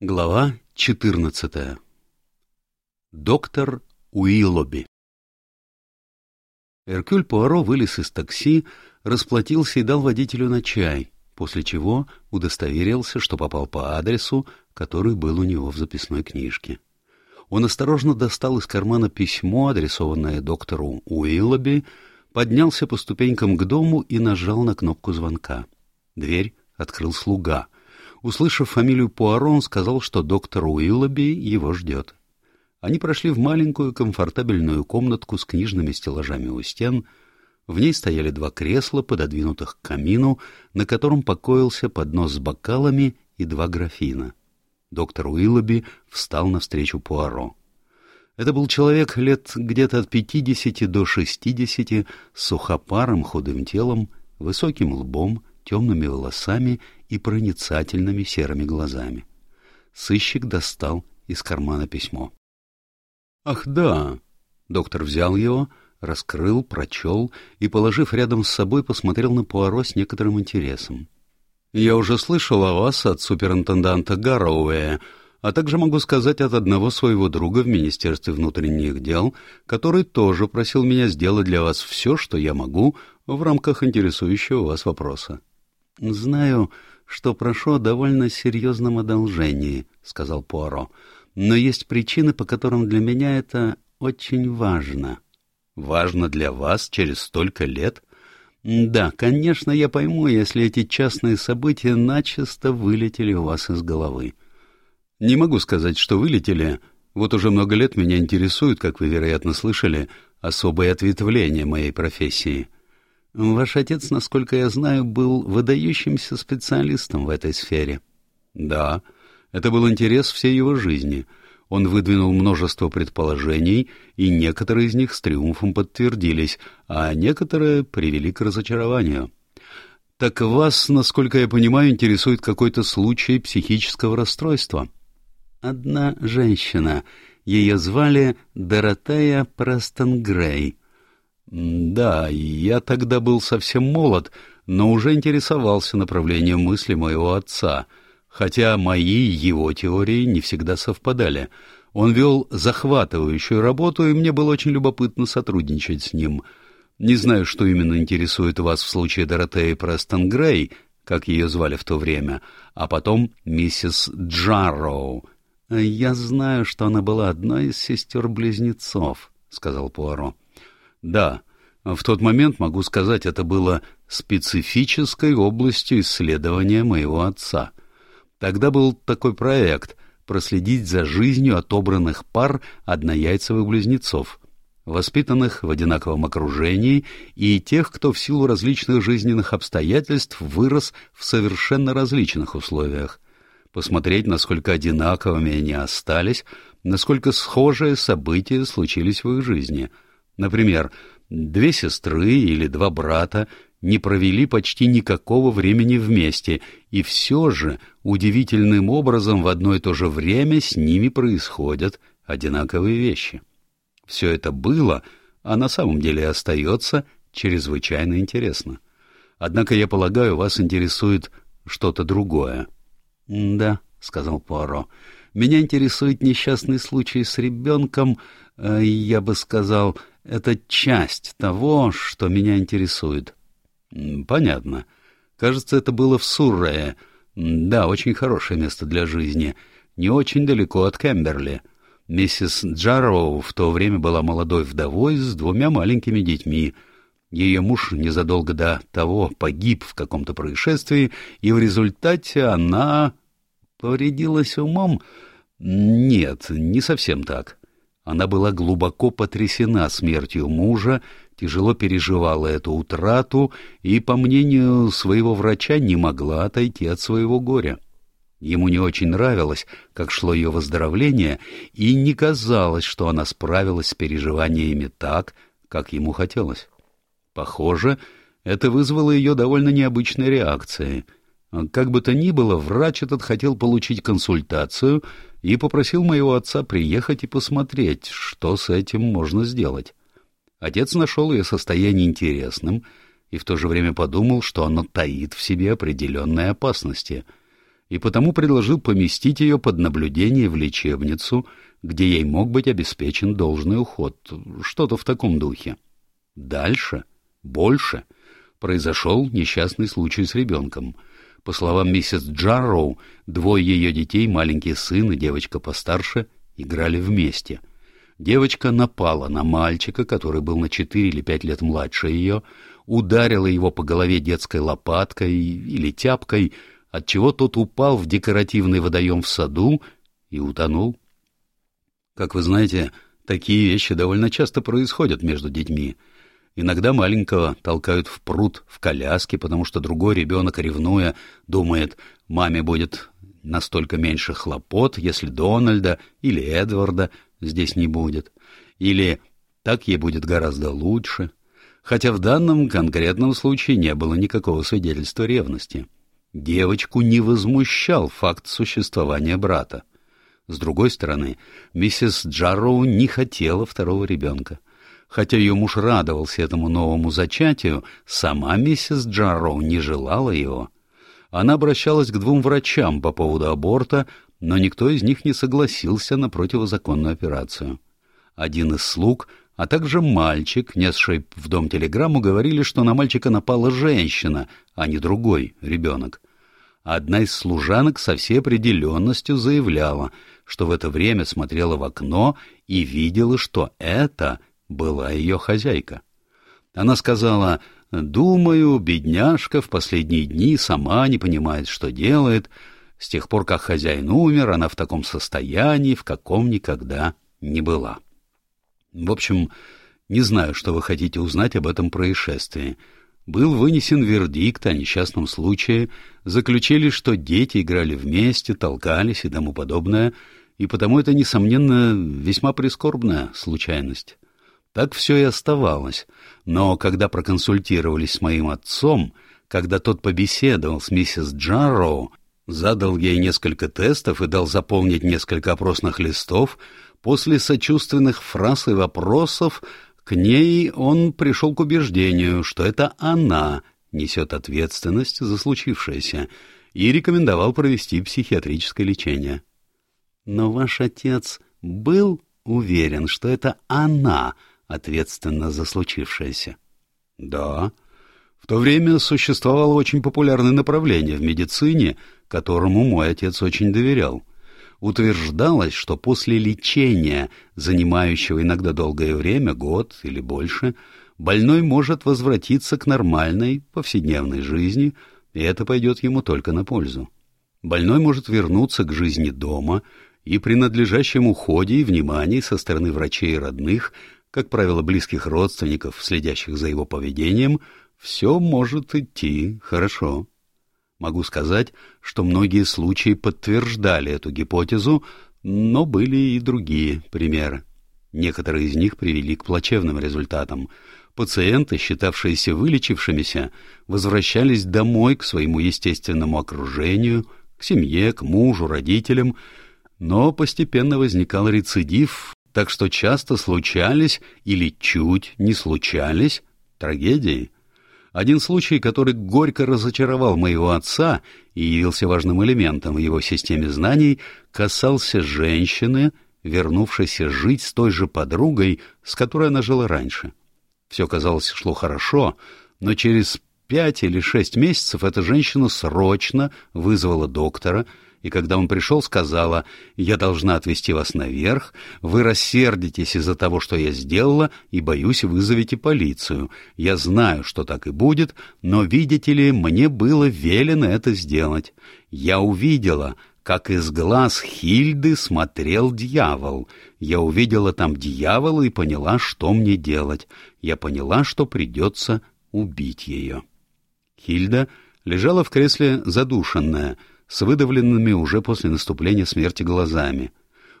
Глава 14. Доктор Уиллоби Эркюль Пуаро вылез из такси, расплатился и дал водителю на чай, после чего удостоверился, что попал по адресу, который был у него в записной книжке. Он осторожно достал из кармана письмо, адресованное доктору Уиллоби, поднялся по ступенькам к дому и нажал на кнопку звонка. Дверь открыл слуга — Услышав фамилию Пуаро, он сказал, что доктор Уиллоби его ждет. Они прошли в маленькую комфортабельную комнатку с книжными стеллажами у стен. В ней стояли два кресла, пододвинутых к камину, на котором покоился поднос с бокалами и два графина. Доктор Уиллоби встал навстречу Пуаро. Это был человек лет где-то от пятидесяти до шестидесяти, с сухопарым худым телом, высоким лбом, темными волосами и проницательными серыми глазами. Сыщик достал из кармана письмо. «Ах, да!» Доктор взял его, раскрыл, прочел и, положив рядом с собой, посмотрел на Пуаро с некоторым интересом. «Я уже слышал о вас от суперинтенданта Гарроуэя, а также могу сказать от одного своего друга в Министерстве внутренних дел, который тоже просил меня сделать для вас все, что я могу в рамках интересующего вас вопроса. Знаю, что прошу о довольно серьезном одолжении, — сказал Пуаро. — Но есть причины, по которым для меня это очень важно. — Важно для вас через столько лет? — Да, конечно, я пойму, если эти частные события начисто вылетели у вас из головы. — Не могу сказать, что вылетели. Вот уже много лет меня интересует, как вы, вероятно, слышали, особое ответвление моей профессии — Ваш отец, насколько я знаю, был выдающимся специалистом в этой сфере. Да, это был интерес всей его жизни. Он выдвинул множество предположений, и некоторые из них с триумфом подтвердились, а некоторые привели к разочарованию. Так вас, насколько я понимаю, интересует какой-то случай психического расстройства? Одна женщина. Ее звали Доротея Престон-Грей. Да, я тогда был совсем молод, но уже интересовался направлением мысли моего отца, хотя мои и его теории не всегда совпадали. Он вел захватывающую работу, и мне было очень любопытно сотрудничать с ним. Не знаю, что именно интересует вас в случае Доротеи Престон Грей, как ее звали в то время, а потом миссис Джарроу. «Я знаю, что она была одной из сестер-близнецов», — сказал Пуаро. Да, в тот момент, могу сказать, это было специфической областью исследования моего отца. Тогда был такой проект — проследить за жизнью отобранных пар однояйцевых близнецов, воспитанных в одинаковом окружении, и тех, кто в силу различных жизненных обстоятельств вырос в совершенно различных условиях. Посмотреть, насколько одинаковыми они остались, насколько схожие события случились в их жизни — Например, две сестры или два брата не провели почти никакого времени вместе, и все же удивительным образом в одно и то же время с ними происходят одинаковые вещи. Все это было, а на самом деле остается чрезвычайно интересно. Однако, я полагаю, вас интересует что-то другое. — Да, — сказал Пуаро, — меня интересует несчастный случай с ребенком, э, я бы сказал, это часть того, что меня интересует. Понятно. Кажется, это было в Суррее. Да, очень хорошее место для жизни. Не очень далеко от Кемберли. Миссис Джарроу в то время была молодой вдовой с двумя маленькими детьми. Ее муж незадолго до того погиб в каком-то происшествии, и в результате она повредилась умом? Нет, не совсем так. Она была глубоко потрясена смертью мужа, тяжело переживала эту утрату и, по мнению своего врача, не могла отойти от своего горя. Ему не очень нравилось, как шло ее выздоровление, и не казалось, что она справилась с переживаниями так, как ему хотелось. Похоже, это вызвало ее довольно необычной реакцией — как бы то ни было, врач этот хотел получить консультацию и попросил моего отца приехать и посмотреть, что с этим можно сделать. Отец нашел ее состояние интересным и в то же время подумал, что оно таит в себе определенные опасности. и потому предложил поместить ее под наблюдение в лечебницу, где ей мог быть обеспечен должный уход, что-то в таком духе. Дальше, больше, произошел несчастный случай с ребенком. По словам миссис Джарроу, двое ее детей, маленький сын и девочка постарше, играли вместе. Девочка напала на мальчика, который был на четыре или пять лет младше ее, ударила его по голове детской лопаткой или тяпкой, отчего тот упал в декоративный водоем в саду и утонул. Как вы знаете, такие вещи довольно часто происходят между детьми. Иногда маленького толкают в пруд в коляске, потому что другой ребенок, ревнуя, думает, маме будет настолько меньше хлопот, если Дональда или Эдварда здесь не будет. Или так ей будет гораздо лучше. Хотя в данном конкретном случае не было никакого свидетельства ревности. Девочку не возмущал факт существования брата. С другой стороны, миссис Джарроу не хотела второго ребенка. Хотя ее муж радовался этому новому зачатию, сама миссис Джарроу не желала его. Она обращалась к двум врачам по поводу аборта, но никто из них не согласился на противозаконную операцию. Один из слуг, а также мальчик, несший в дом телеграмму, говорили, что на мальчика напала женщина, а не другой ребенок. Одна из служанок со всей определенностью заявляла, что в это время смотрела в окно и видела, что это была ее хозяйка. Она сказала, «Думаю, бедняжка в последние дни сама не понимает, что делает. С тех пор, как хозяин умер, она в таком состоянии, в каком никогда не была». В общем, не знаю, что вы хотите узнать об этом происшествии. Был вынесен вердикт о несчастном случае, заключили, что дети играли вместе, толкались и тому подобное, и потому это, несомненно, весьма прискорбная случайность. Так все и оставалось. Но когда проконсультировались с моим отцом, когда тот побеседовал с миссис Джарроу, задал ей несколько тестов и дал заполнить несколько опросных листов, после сочувственных фраз и вопросов к ней он пришел к убеждению, что это она несет ответственность за случившееся, и рекомендовал провести психиатрическое лечение. Но ваш отец был уверен, что это она ответственна за случившееся? Да. В то время существовало очень популярное направление в медицине, которому мой отец очень доверял. Утверждалось, что после лечения, занимающего иногда долгое время, год или больше, больной может возвратиться к нормальной повседневной жизни, и это пойдет ему только на пользу. Больной может вернуться к жизни дома, и при надлежащем уходе и внимании со стороны врачей и родных – как правило, близких родственников, следящих за его поведением, все может идти хорошо. Могу сказать, что многие случаи подтверждали эту гипотезу, но были и другие примеры. Некоторые из них привели к плачевным результатам. Пациенты, считавшиеся вылечившимися, возвращались домой к своему естественному окружению, к семье, к мужу, родителям, но постепенно возникал рецидив, так что часто случались или чуть не случались трагедии. Один случай, который горько разочаровал моего отца и явился важным элементом в его системе знаний, касался женщины, вернувшейся жить с той же подругой, с которой она жила раньше. Все, казалось, шло хорошо, но через пять или шесть месяцев эта женщина срочно вызвала доктора и когда он пришел, сказала, «Я должна отвезти вас наверх, вы рассердитесь из-за того, что я сделала, и, боюсь, вызовете полицию. Я знаю, что так и будет, но, видите ли, мне было велено это сделать. Я увидела, как из глаз Хильды смотрел дьявол. Я увидела там дьявола и поняла, что мне делать. Я поняла, что придется убить ее». Хильда лежала в кресле задушенная, с выдавленными уже после наступления смерти глазами.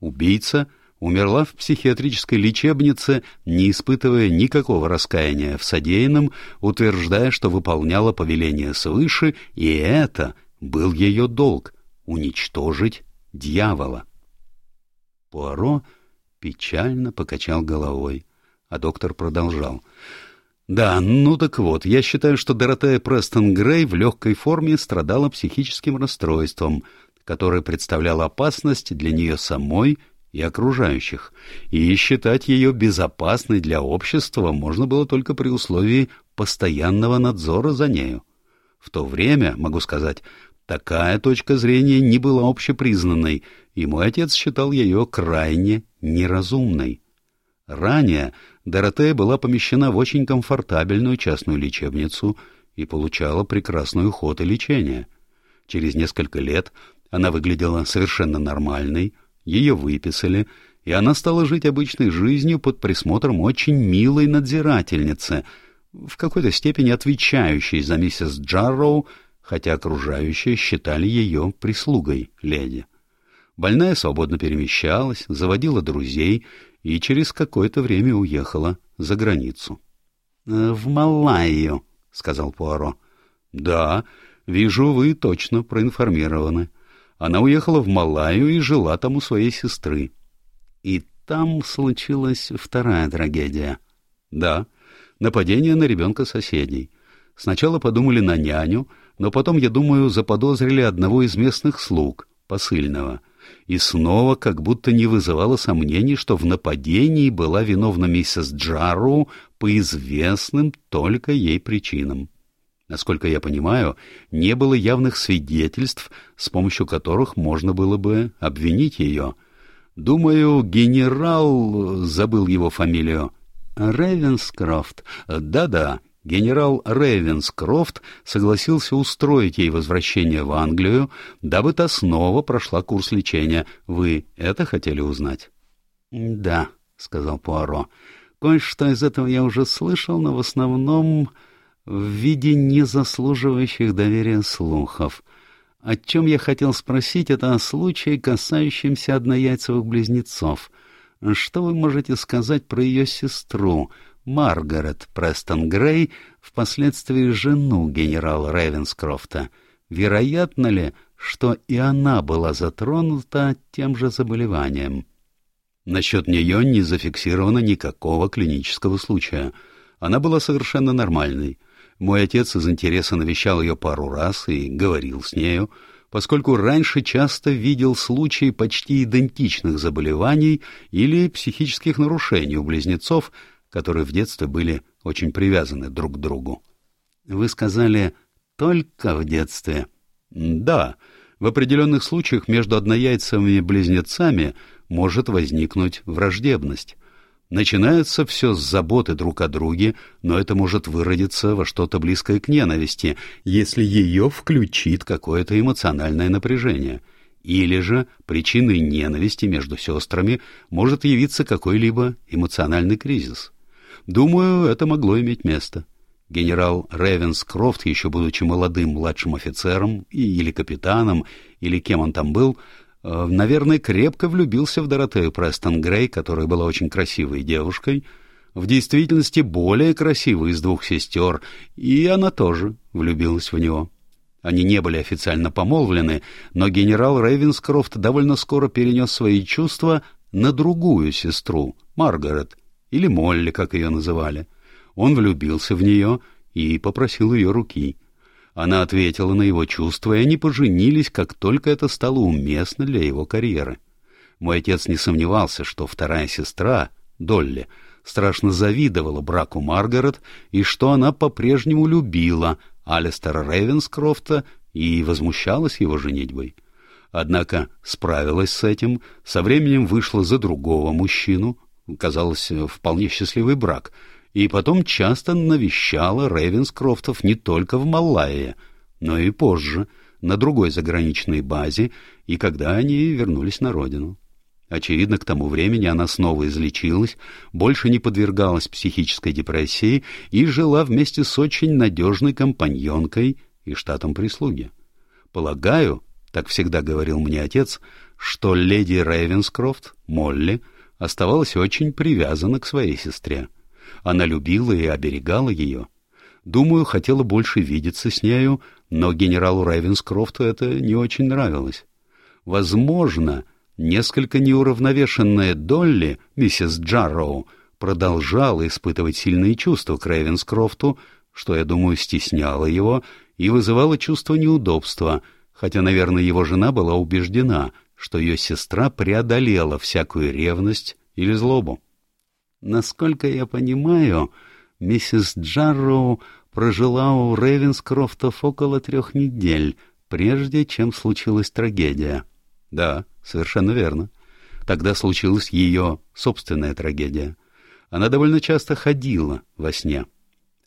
Убийца умерла в психиатрической лечебнице, не испытывая никакого раскаяния в содеянном, утверждая, что выполняла повеление свыше, и это был ее долг — уничтожить дьявола. Пуаро печально покачал головой, а доктор продолжал. Да, ну так вот, я считаю, что Доротея Престон Грей в легкой форме страдала психическим расстройством, которое представляло опасность для нее самой и окружающих, и считать ее безопасной для общества можно было только при условии постоянного надзора за нею. В то время, могу сказать, такая точка зрения не была общепризнанной, и мой отец считал ее крайне неразумной. Ранее Доротея была помещена в очень комфортабельную частную лечебницу и получала прекрасный уход и лечение. Через несколько лет она выглядела совершенно нормальной, ее выписали, и она стала жить обычной жизнью под присмотром очень милой надзирательницы, в какой-то степени отвечающей за миссис Джарроу, хотя окружающие считали ее прислугой леди. Больная свободно перемещалась, заводила друзей и через какое-то время уехала за границу. — В Малайю, — сказал Пуаро. — Да, вижу, вы точно проинформированы. Она уехала в Малайю и жила там у своей сестры. И там случилась вторая трагедия. Да, нападение на ребенка соседей. Сначала подумали на няню, но потом, я думаю, заподозрили одного из местных слуг, посыльного — и снова как будто не вызывало сомнений, что в нападении была виновна миссис Джару по известным только ей причинам. Насколько я понимаю, не было явных свидетельств, с помощью которых можно было бы обвинить ее. Думаю, генерал забыл его фамилию. Ревенскрофт. Да-да, генерал Рейвенскрофт согласился устроить ей возвращение в Англию, дабы та снова прошла курс лечения. Вы это хотели узнать? — Да, — сказал Пуаро. — Кое-что из этого я уже слышал, но в основном в виде незаслуживающих доверия слухов. О чем я хотел спросить, это о случае, касающемся однояйцевых близнецов. Что вы можете сказать про ее сестру — Маргарет Престон Грей, впоследствии жену генерала Ревенскрофта. Вероятно ли, что и она была затронута тем же заболеванием? Насчет нее не зафиксировано никакого клинического случая. Она была совершенно нормальной. Мой отец из интереса навещал ее пару раз и говорил с нею, поскольку раньше часто видел случаи почти идентичных заболеваний или психических нарушений у близнецов, которые в детстве были очень привязаны друг к другу. Вы сказали «только в детстве». Да, в определенных случаях между однояйцевыми близнецами может возникнуть враждебность. Начинается все с заботы друг о друге, но это может выродиться во что-то близкое к ненависти, если ее включит какое-то эмоциональное напряжение. Или же причиной ненависти между сестрами может явиться какой-либо эмоциональный кризис. Думаю, это могло иметь место. Генерал Ревенскрофт, еще будучи молодым младшим офицером или капитаном, или кем он там был, э, наверное, крепко влюбился в Доротею Престон Грей, которая была очень красивой девушкой, в действительности более красивой из двух сестер, и она тоже влюбилась в него. Они не были официально помолвлены, но генерал Рейвенскрофт довольно скоро перенес свои чувства на другую сестру, Маргарет, или Молли, как ее называли. Он влюбился в нее и попросил ее руки. Она ответила на его чувства, и они поженились, как только это стало уместно для его карьеры. Мой отец не сомневался, что вторая сестра, Долли, страшно завидовала браку Маргарет и что она по-прежнему любила Алистера Рейвенскрофта и возмущалась его женитьбой. Однако справилась с этим, со временем вышла за другого мужчину, казалось, вполне счастливый брак, и потом часто навещала Рейвенскрофтов не только в Малайе, но и позже, на другой заграничной базе, и когда они вернулись на родину. Очевидно, к тому времени она снова излечилась, больше не подвергалась психической депрессии и жила вместе с очень надежной компаньонкой и штатом прислуги. Полагаю, так всегда говорил мне отец, что леди Рейвенскрофт, Молли, оставалась очень привязана к своей сестре. Она любила и оберегала ее. Думаю, хотела больше видеться с нею, но генералу Рейвенскрофту это не очень нравилось. Возможно, несколько неуравновешенная Долли, миссис Джарроу, продолжала испытывать сильные чувства к Рейвенскрофту, что, я думаю, стесняло его и вызывало чувство неудобства, хотя, наверное, его жена была убеждена, что ее сестра преодолела всякую ревность или злобу. Насколько я понимаю, миссис Джарроу прожила у Рейвенскрофтов около трех недель, прежде чем случилась трагедия. Да, совершенно верно. Тогда случилась ее собственная трагедия. Она довольно часто ходила во сне.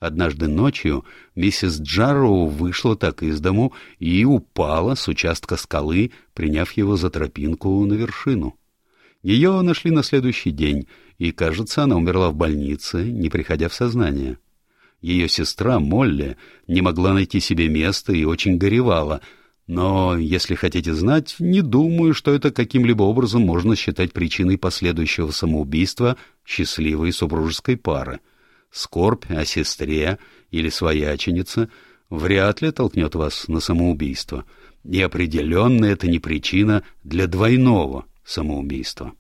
Однажды ночью миссис Джарроу вышла так из дому и упала с участка скалы, приняв его за тропинку на вершину. Ее нашли на следующий день, и, кажется, она умерла в больнице, не приходя в сознание. Ее сестра Молли не могла найти себе места и очень горевала, но, если хотите знать, не думаю, что это каким-либо образом можно считать причиной последующего самоубийства счастливой супружеской пары. Скорбь о сестре или свояченице вряд ли толкнет вас на самоубийство, и определенно это не причина для двойного самоубийства.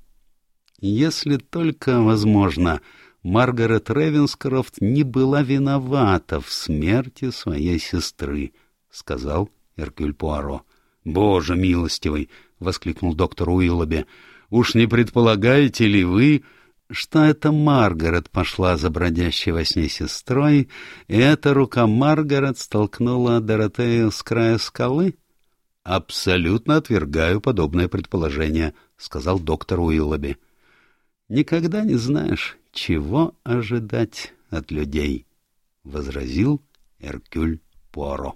Если только, возможно, Маргарет Ревенскрофт не была виновата в смерти своей сестры, — сказал Эркюль Пуаро. — Боже милостивый! — воскликнул доктор Уиллоби. — Уж не предполагаете ли вы, что это Маргарет пошла за бродящей во сне сестрой, и эта рука Маргарет столкнула Доротею с края скалы? — Абсолютно отвергаю подобное предположение, — сказал доктор Уиллоби. — Никогда не знаешь, чего ожидать от людей, — возразил Эркюль Пуаро.